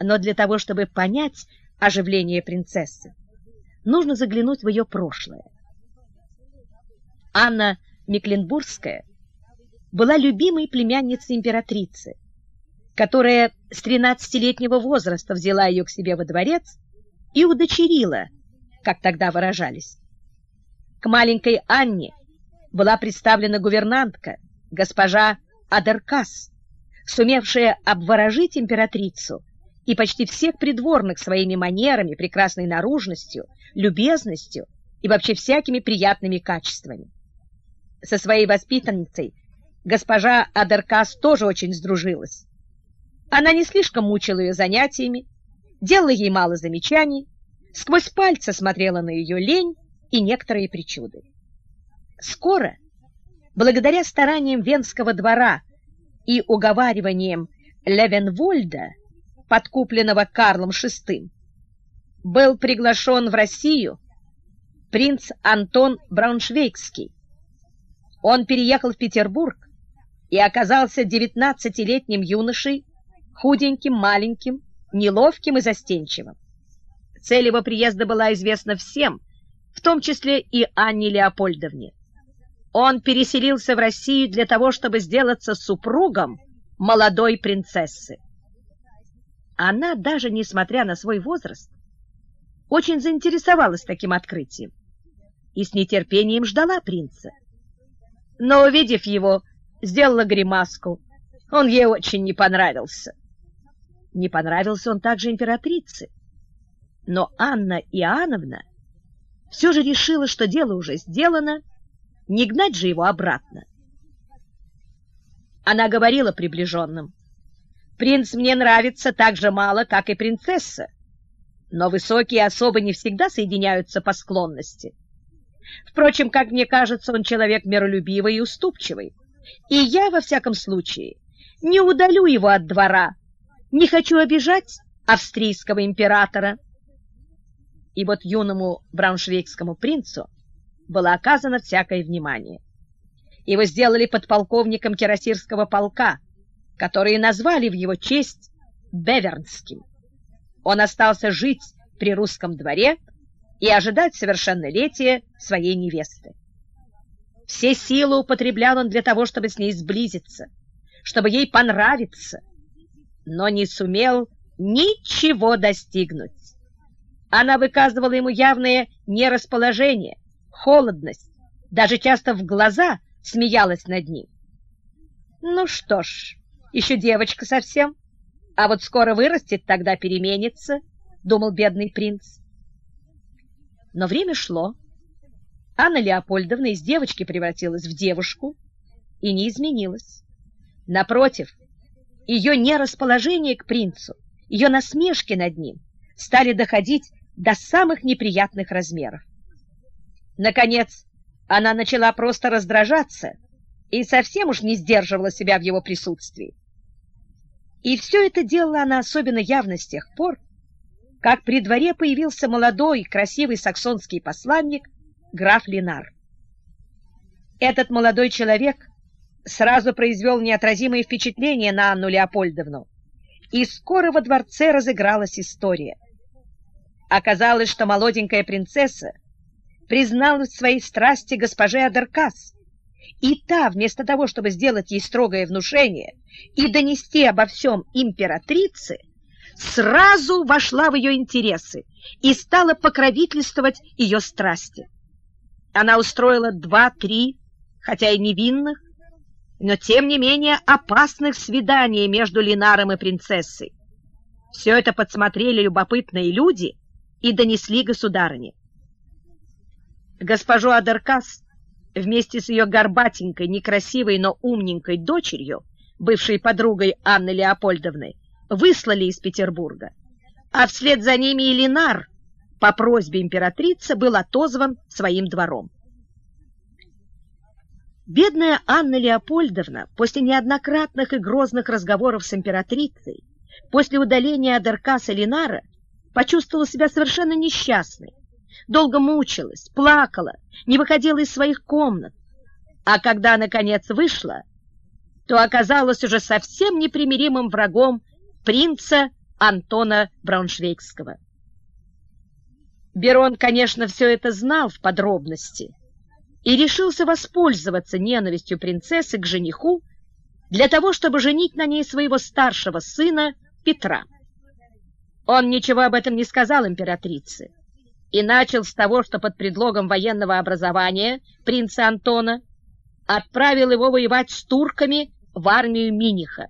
Но для того, чтобы понять оживление принцессы, нужно заглянуть в ее прошлое. Анна Мекленбургская была любимой племянницей императрицы, которая с 13-летнего возраста взяла ее к себе во дворец и удочерила, как тогда выражались. К маленькой Анне была представлена гувернантка, госпожа Адеркас, сумевшая обворожить императрицу и почти всех придворных своими манерами, прекрасной наружностью, любезностью и вообще всякими приятными качествами. Со своей воспитанницей госпожа Адеркас тоже очень сдружилась. Она не слишком мучила ее занятиями, делала ей мало замечаний, сквозь пальцы смотрела на ее лень и некоторые причуды. Скоро, благодаря стараниям Венского двора и уговариваниям Левенвольда, подкупленного Карлом VI, был приглашен в Россию принц Антон Брауншвейгский. Он переехал в Петербург и оказался девятнадцатилетним юношей, худеньким, маленьким, неловким и застенчивым. Цель его приезда была известна всем, в том числе и Анне Леопольдовне. Он переселился в Россию для того, чтобы сделаться супругом молодой принцессы. Она, даже несмотря на свой возраст, очень заинтересовалась таким открытием и с нетерпением ждала принца. Но, увидев его, сделала гримаску. Он ей очень не понравился. Не понравился он также императрице. Но Анна Иоанновна все же решила, что дело уже сделано, не гнать же его обратно. Она говорила приближенным, «Принц мне нравится так же мало, как и принцесса, но высокие особы не всегда соединяются по склонности. Впрочем, как мне кажется, он человек миролюбивый и уступчивый, и я, во всяком случае, не удалю его от двора, не хочу обижать австрийского императора». И вот юному брауншвейгскому принцу было оказано всякое внимание. Его сделали подполковником кирасирского полка, которые назвали в его честь Бевернским. Он остался жить при русском дворе и ожидать совершеннолетия своей невесты. Все силы употреблял он для того, чтобы с ней сблизиться, чтобы ей понравиться, но не сумел ничего достигнуть. Она выказывала ему явное нерасположение, холодность, даже часто в глаза смеялась над ним. Ну что ж, еще девочка совсем, а вот скоро вырастет, тогда переменится, думал бедный принц. Но время шло. Анна Леопольдовна из девочки превратилась в девушку и не изменилась. Напротив, ее нерасположение к принцу, ее насмешки над ним стали доходить до самых неприятных размеров. Наконец, она начала просто раздражаться и совсем уж не сдерживала себя в его присутствии. И все это делала она особенно явно с тех пор, как при дворе появился молодой, красивый саксонский посланник граф Линар. Этот молодой человек сразу произвел неотразимое впечатление на Анну Леопольдовну, и скоро во дворце разыгралась история. Оказалось, что молоденькая принцесса призналась в своей страсти госпоже Адеркас, и та, вместо того, чтобы сделать ей строгое внушение и донести обо всем императрице, сразу вошла в ее интересы и стала покровительствовать ее страсти. Она устроила два-три, хотя и невинных, но тем не менее опасных свиданий между Линаром и принцессой. Все это подсмотрели любопытные люди и донесли государыне. Госпожу Адеркас вместе с ее горбатенькой, некрасивой, но умненькой дочерью, бывшей подругой Анны Леопольдовны, выслали из Петербурга, а вслед за ними и Ленар по просьбе императрицы был отозван своим двором. Бедная Анна Леопольдовна после неоднократных и грозных разговоров с императрицей, после удаления Адеркаса Ленара, почувствовала себя совершенно несчастной, долго мучилась, плакала, не выходила из своих комнат, а когда, наконец, вышла, то оказалась уже совсем непримиримым врагом принца Антона Брауншвейгского. Берон, конечно, все это знал в подробности и решился воспользоваться ненавистью принцессы к жениху для того, чтобы женить на ней своего старшего сына Петра. Он ничего об этом не сказал императрице и начал с того, что под предлогом военного образования принца Антона отправил его воевать с турками в армию Миниха.